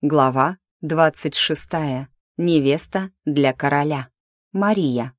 Глава 26. Невеста для короля. Мария.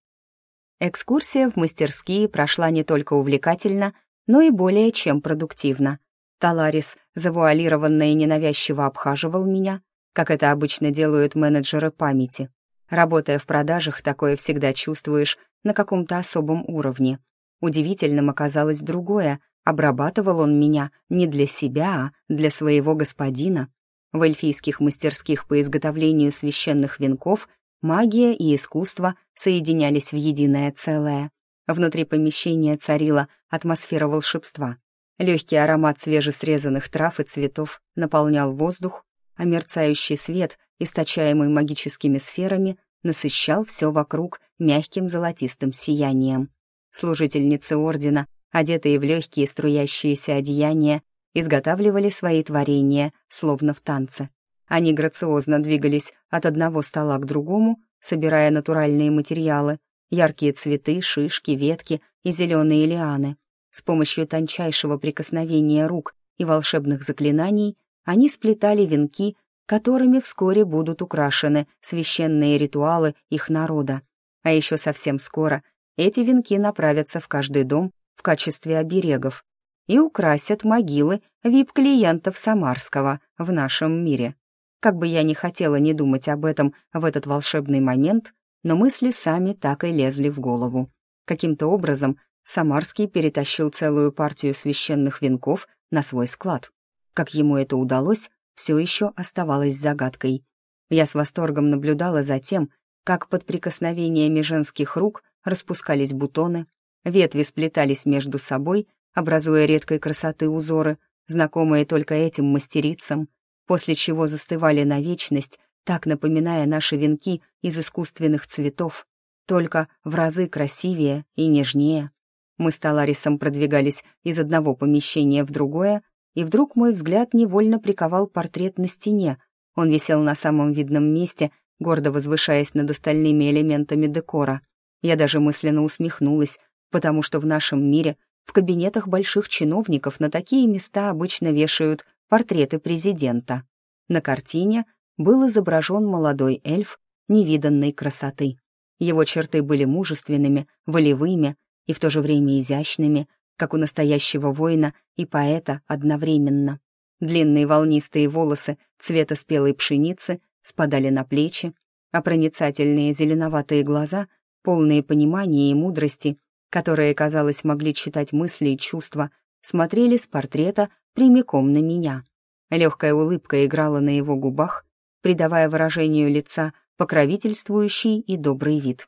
Экскурсия в мастерские прошла не только увлекательно, но и более чем продуктивно. Таларис завуалированно и ненавязчиво обхаживал меня, как это обычно делают менеджеры памяти. Работая в продажах, такое всегда чувствуешь на каком-то особом уровне. Удивительным оказалось другое, обрабатывал он меня не для себя, а для своего господина — в эльфийских мастерских по изготовлению священных венков магия и искусство соединялись в единое целое. Внутри помещения царила атмосфера волшебства. Легкий аромат свежесрезанных трав и цветов наполнял воздух, а мерцающий свет, источаемый магическими сферами, насыщал все вокруг мягким золотистым сиянием. Служительницы ордена, одетые в легкие струящиеся одеяния, изготавливали свои творения, словно в танце. Они грациозно двигались от одного стола к другому, собирая натуральные материалы, яркие цветы, шишки, ветки и зеленые лианы. С помощью тончайшего прикосновения рук и волшебных заклинаний они сплетали венки, которыми вскоре будут украшены священные ритуалы их народа. А еще совсем скоро эти венки направятся в каждый дом в качестве оберегов, и украсят могилы вип-клиентов Самарского в нашем мире. Как бы я ни хотела не думать об этом в этот волшебный момент, но мысли сами так и лезли в голову. Каким-то образом Самарский перетащил целую партию священных венков на свой склад. Как ему это удалось, все еще оставалось загадкой. Я с восторгом наблюдала за тем, как под прикосновениями женских рук распускались бутоны, ветви сплетались между собой — образуя редкой красоты узоры, знакомые только этим мастерицам, после чего застывали на вечность, так напоминая наши венки из искусственных цветов, только в разы красивее и нежнее. Мы с Таларисом продвигались из одного помещения в другое, и вдруг мой взгляд невольно приковал портрет на стене. Он висел на самом видном месте, гордо возвышаясь над остальными элементами декора. Я даже мысленно усмехнулась, потому что в нашем мире в кабинетах больших чиновников на такие места обычно вешают портреты президента. На картине был изображен молодой эльф невиданной красоты. Его черты были мужественными, волевыми и в то же время изящными, как у настоящего воина и поэта одновременно. Длинные волнистые волосы цвета спелой пшеницы спадали на плечи, а проницательные зеленоватые глаза, полные понимания и мудрости, которые, казалось, могли читать мысли и чувства, смотрели с портрета прямиком на меня. Легкая улыбка играла на его губах, придавая выражению лица покровительствующий и добрый вид.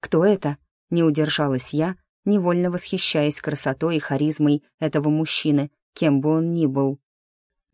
«Кто это?» — не удержалась я, невольно восхищаясь красотой и харизмой этого мужчины, кем бы он ни был.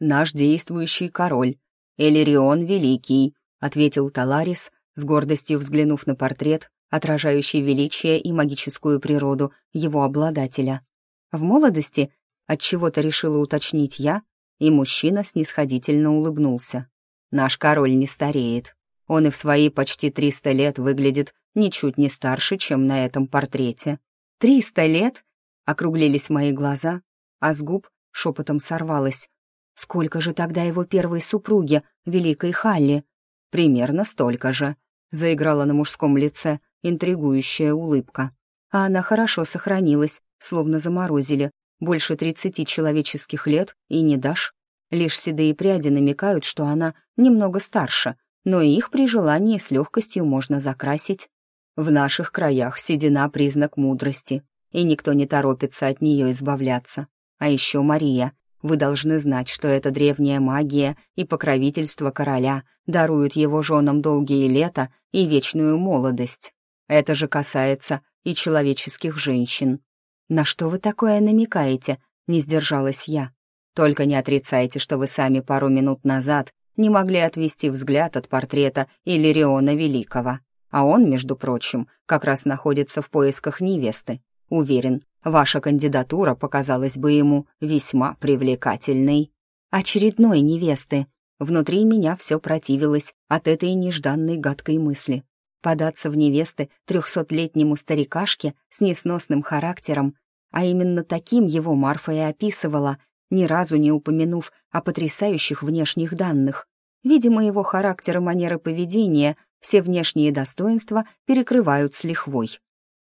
«Наш действующий король, Элирион Великий», — ответил Таларис, с гордостью взглянув на портрет, отражающий величие и магическую природу его обладателя. В молодости от чего то решила уточнить я, и мужчина снисходительно улыбнулся. «Наш король не стареет. Он и в свои почти триста лет выглядит ничуть не старше, чем на этом портрете». «Триста лет?» — округлились мои глаза, а с губ шепотом сорвалось. «Сколько же тогда его первой супруге, Великой Халли?» «Примерно столько же», — заиграла на мужском лице интригующая улыбка. А она хорошо сохранилась, словно заморозили. Больше тридцати человеческих лет и не дашь. Лишь седые пряди намекают, что она немного старше, но и их при желании с легкостью можно закрасить. В наших краях седина — признак мудрости, и никто не торопится от нее избавляться. А еще Мария. Вы должны знать, что эта древняя магия и покровительство короля даруют его женам долгие лета и вечную молодость. Это же касается и человеческих женщин. На что вы такое намекаете? Не сдержалась я. Только не отрицайте, что вы сами пару минут назад не могли отвести взгляд от портрета Иллириона Великого. А он, между прочим, как раз находится в поисках невесты. Уверен, ваша кандидатура показалась бы ему весьма привлекательной. Очередной невесты. Внутри меня все противилось от этой нежданной гадкой мысли податься в невесты трехсотлетнему старикашке с несносным характером, а именно таким его Марфа и описывала, ни разу не упомянув о потрясающих внешних данных. Видимо, его характер и манеры поведения все внешние достоинства перекрывают с лихвой.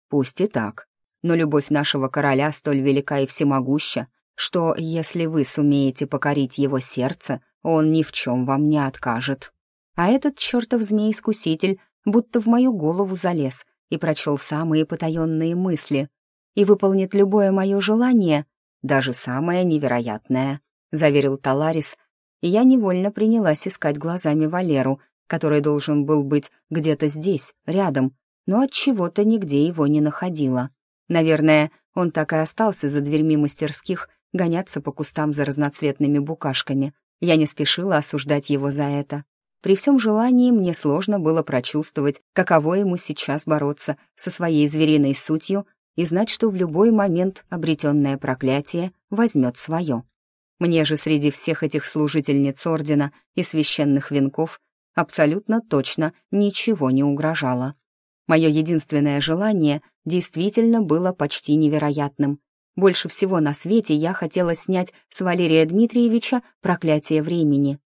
Пусть и так, но любовь нашего короля столь велика и всемогуща, что если вы сумеете покорить его сердце, он ни в чем вам не откажет. А этот чертов змей-искуситель будто в мою голову залез и прочел самые потаенные мысли и выполнит любое мое желание, даже самое невероятное, заверил Таларис, и я невольно принялась искать глазами Валеру, который должен был быть где-то здесь, рядом, но от чего-то нигде его не находила. Наверное, он так и остался за дверьми мастерских гоняться по кустам за разноцветными букашками. Я не спешила осуждать его за это. При всем желании мне сложно было прочувствовать, каково ему сейчас бороться со своей звериной сутью и знать, что в любой момент обретенное проклятие возьмет свое. Мне же среди всех этих служительниц ордена и священных венков абсолютно точно ничего не угрожало. Мое единственное желание действительно было почти невероятным. Больше всего на свете я хотела снять с Валерия Дмитриевича проклятие времени.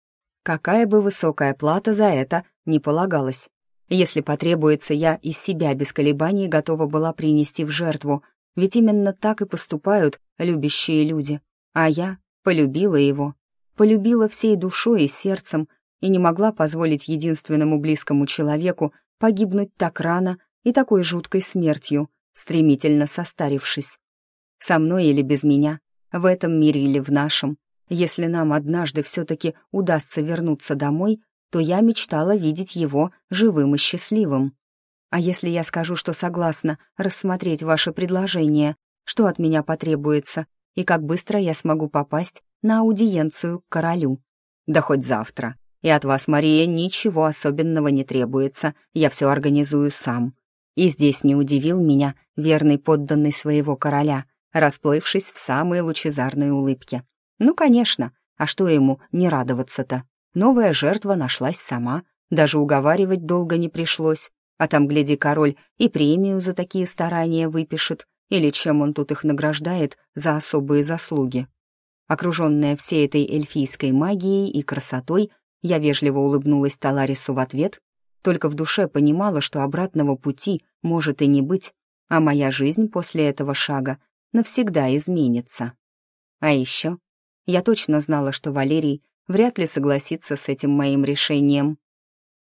Какая бы высокая плата за это не полагалась. Если потребуется, я из себя без колебаний готова была принести в жертву, ведь именно так и поступают любящие люди. А я полюбила его, полюбила всей душой и сердцем, и не могла позволить единственному близкому человеку погибнуть так рано и такой жуткой смертью, стремительно состарившись. Со мной или без меня, в этом мире или в нашем, если нам однажды все-таки удастся вернуться домой, то я мечтала видеть его живым и счастливым. А если я скажу, что согласна рассмотреть ваше предложение, что от меня потребуется, и как быстро я смогу попасть на аудиенцию к королю? Да хоть завтра, и от вас, Мария, ничего особенного не требуется, я все организую сам». И здесь не удивил меня верный подданный своего короля, расплывшись в самой лучезарной улыбке. Ну, конечно, а что ему не радоваться-то? Новая жертва нашлась сама, даже уговаривать долго не пришлось. А там, гляди, король и премию за такие старания выпишет, или чем он тут их награждает за особые заслуги. Окруженная всей этой эльфийской магией и красотой, я вежливо улыбнулась Таларису в ответ, только в душе понимала, что обратного пути может и не быть, а моя жизнь после этого шага навсегда изменится. А еще я точно знала, что Валерий вряд ли согласится с этим моим решением.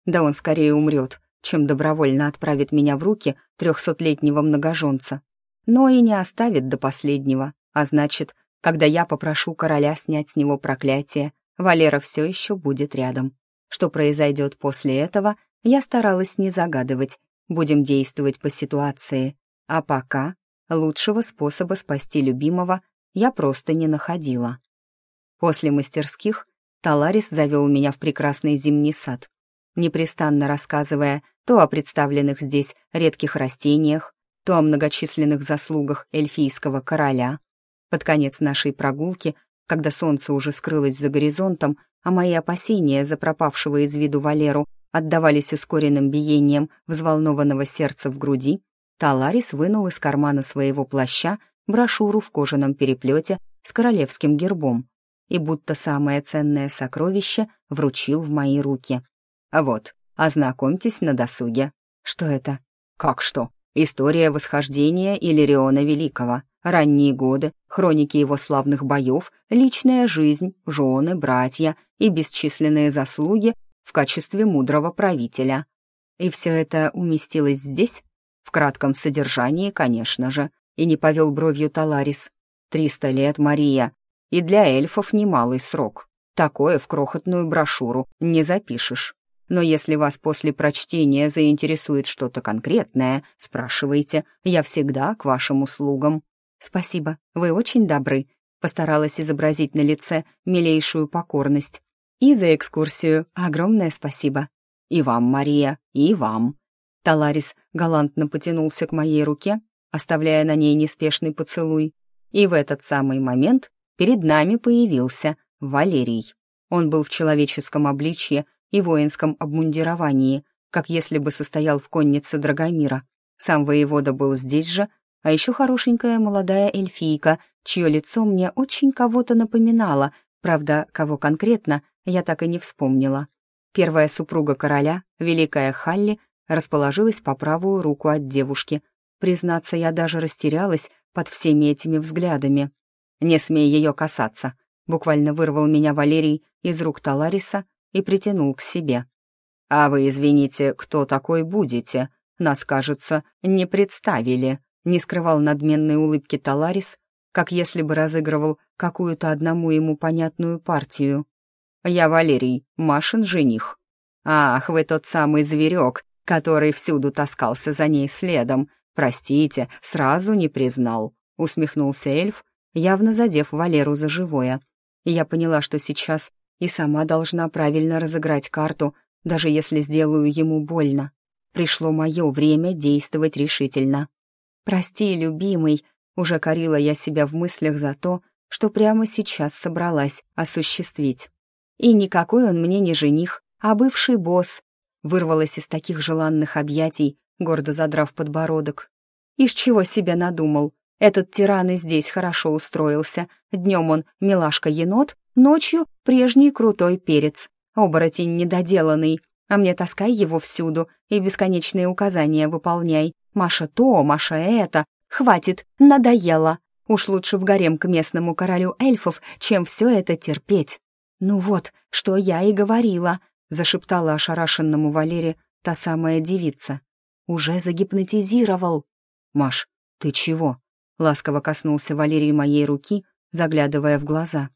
Да он скорее умрет, чем добровольно отправит меня в руки трехсотлетнего многоженца. Но и не оставит до последнего, а значит, когда я попрошу короля снять с него проклятие, Валера все еще будет рядом. Что произойдет после этого, я старалась не загадывать. Будем действовать по ситуации. А пока лучшего способа спасти любимого я просто не находила. После мастерских Таларис завел меня в прекрасный зимний сад, непрестанно рассказывая то о представленных здесь редких растениях, то о многочисленных заслугах эльфийского короля. Под конец нашей прогулки когда солнце уже скрылось за горизонтом, а мои опасения за пропавшего из виду Валеру отдавались ускоренным биением взволнованного сердца в груди, Таларис вынул из кармана своего плаща брошюру в кожаном переплете с королевским гербом и будто самое ценное сокровище вручил в мои руки. Вот, ознакомьтесь на досуге. Что это? Как что? История восхождения Иллириона Великого — ранние годы, хроники его славных боев, личная жизнь, жены, братья и бесчисленные заслуги в качестве мудрого правителя. И все это уместилось здесь? В кратком содержании, конечно же, и не повел бровью Таларис. «Триста лет, Мария, и для эльфов немалый срок. Такое в крохотную брошюру не запишешь. Но если вас после прочтения заинтересует что-то конкретное, спрашивайте, я всегда к вашим услугам». «Спасибо, вы очень добры», — постаралась изобразить на лице милейшую покорность. «И за экскурсию огромное спасибо». «И вам, Мария, и вам». Таларис галантно потянулся к моей руке, оставляя на ней неспешный поцелуй. И в этот самый момент перед нами появился Валерий. Он был в человеческом обличье и воинском обмундировании, как если бы состоял в коннице Драгомира. Сам воевода был здесь же, а еще хорошенькая молодая эльфийка, чье лицо мне очень кого-то напоминало, правда, кого конкретно, я так и не вспомнила. Первая супруга короля, великая Халли, расположилась по правую руку от девушки. Признаться, я даже растерялась под всеми этими взглядами. «Не смей ее касаться», — буквально вырвал меня Валерий из рук Талариса и притянул к себе. «А вы, извините, кто такой будете? Нас, кажется, не представили», — не скрывал надменной улыбки Таларис, как если бы разыгрывал какую-то одному ему понятную партию. «Я Валерий, Машин жених». «Ах, вы тот самый зверек, который всюду таскался за ней следом. Простите, сразу не признал», — усмехнулся эльф, явно задев Валеру за живое. я поняла, что сейчас и сама должна правильно разыграть карту, даже если сделаю ему больно. Пришло мое время действовать решительно. «Прости, любимый», — уже корила я себя в мыслях за то, что прямо сейчас собралась осуществить. И никакой он мне не жених, а бывший босс. Вырвалась из таких желанных объятий, гордо задрав подбородок. Из чего себя надумал? Этот тиран и здесь хорошо устроился. Днем он милашка-енот, ночью прежний крутой перец. Оборотень недоделанный, а мне таскай его всюду и бесконечные указания выполняй. Маша то, Маша это. Хватит, надоело. Уж лучше в гарем к местному королю эльфов, чем все это терпеть. «Ну вот, что я и говорила», — зашептала ошарашенному Валере та самая девица. «Уже загипнотизировал». «Маш, ты чего?» — ласково коснулся Валерий моей руки, заглядывая в глаза.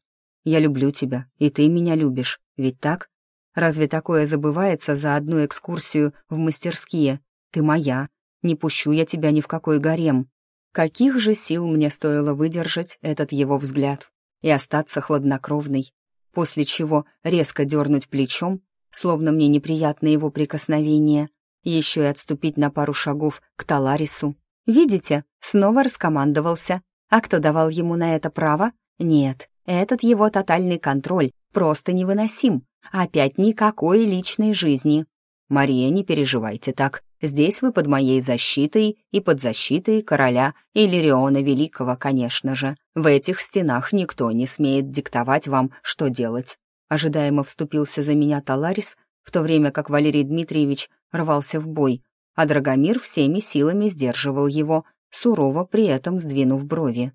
«Я люблю тебя, и ты меня любишь, ведь так? Разве такое забывается за одну экскурсию в мастерские? Ты моя, не пущу я тебя ни в какой гарем». Каких же сил мне стоило выдержать этот его взгляд и остаться хладнокровной, после чего резко дернуть плечом, словно мне неприятно его прикосновение, еще и отступить на пару шагов к Таларису. Видите, снова раскомандовался. А кто давал ему на это право? Нет, этот его тотальный контроль просто невыносим. Опять никакой личной жизни. Мария, не переживайте так. Здесь вы под моей защитой и под защитой короля Иллириона Великого, конечно же. В этих стенах никто не смеет диктовать вам, что делать. Ожидаемо вступился за меня Таларис, в то время как Валерий Дмитриевич рвался в бой, а Драгомир всеми силами сдерживал его, сурово при этом сдвинув брови.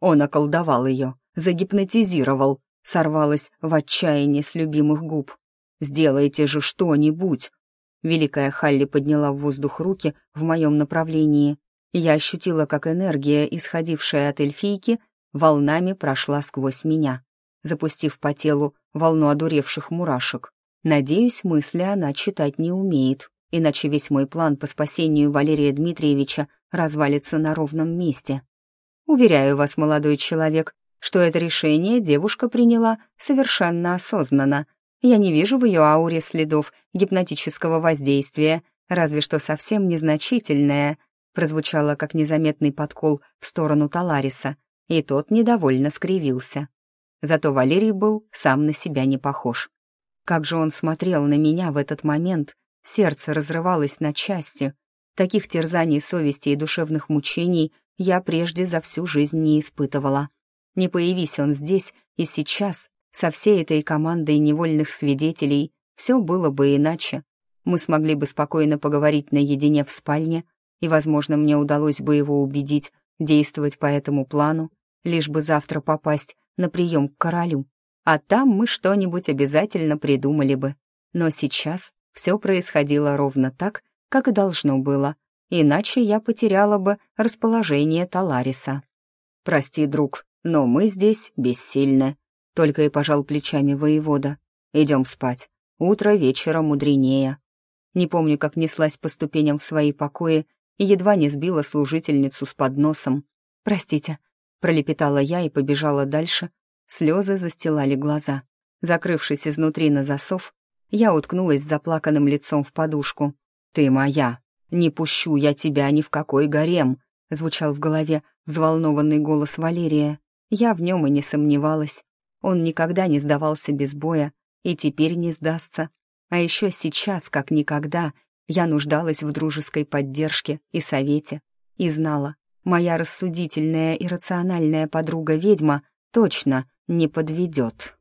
Он околдовал ее, загипнотизировал, сорвалась в отчаянии с любимых губ. «Сделайте же что-нибудь!» Великая Халли подняла в воздух руки в моем направлении. Я ощутила, как энергия, исходившая от эльфийки, волнами прошла сквозь меня, запустив по телу волну одуревших мурашек. Надеюсь, мысли она читать не умеет, иначе весь мой план по спасению Валерия Дмитриевича развалится на ровном месте. Уверяю вас, молодой человек, что это решение девушка приняла совершенно осознанно, я не вижу в ее ауре следов гипнотического воздействия, разве что совсем незначительное, прозвучало как незаметный подкол в сторону Талариса, и тот недовольно скривился. Зато Валерий был сам на себя не похож. Как же он смотрел на меня в этот момент, сердце разрывалось на части. Таких терзаний совести и душевных мучений я прежде за всю жизнь не испытывала. Не появись он здесь и сейчас, со всей этой командой невольных свидетелей все было бы иначе. Мы смогли бы спокойно поговорить наедине в спальне, и, возможно, мне удалось бы его убедить действовать по этому плану, лишь бы завтра попасть на прием к королю. А там мы что-нибудь обязательно придумали бы. Но сейчас все происходило ровно так, как и должно было, иначе я потеряла бы расположение Талариса. «Прости, друг, но мы здесь бессильны», только и пожал плечами воевода. «Идем спать. Утро вечера мудренее». Не помню, как неслась по ступеням в свои покои и едва не сбила служительницу с подносом. «Простите», — пролепетала я и побежала дальше. Слезы застилали глаза. Закрывшись изнутри на засов, я уткнулась с заплаканным лицом в подушку. «Ты моя! Не пущу я тебя ни в какой гарем!» — звучал в голове взволнованный голос Валерия. Я в нем и не сомневалась. Он никогда не сдавался без боя и теперь не сдастся. А еще сейчас, как никогда, я нуждалась в дружеской поддержке и совете. И знала, моя рассудительная и рациональная подруга-ведьма точно не подведет.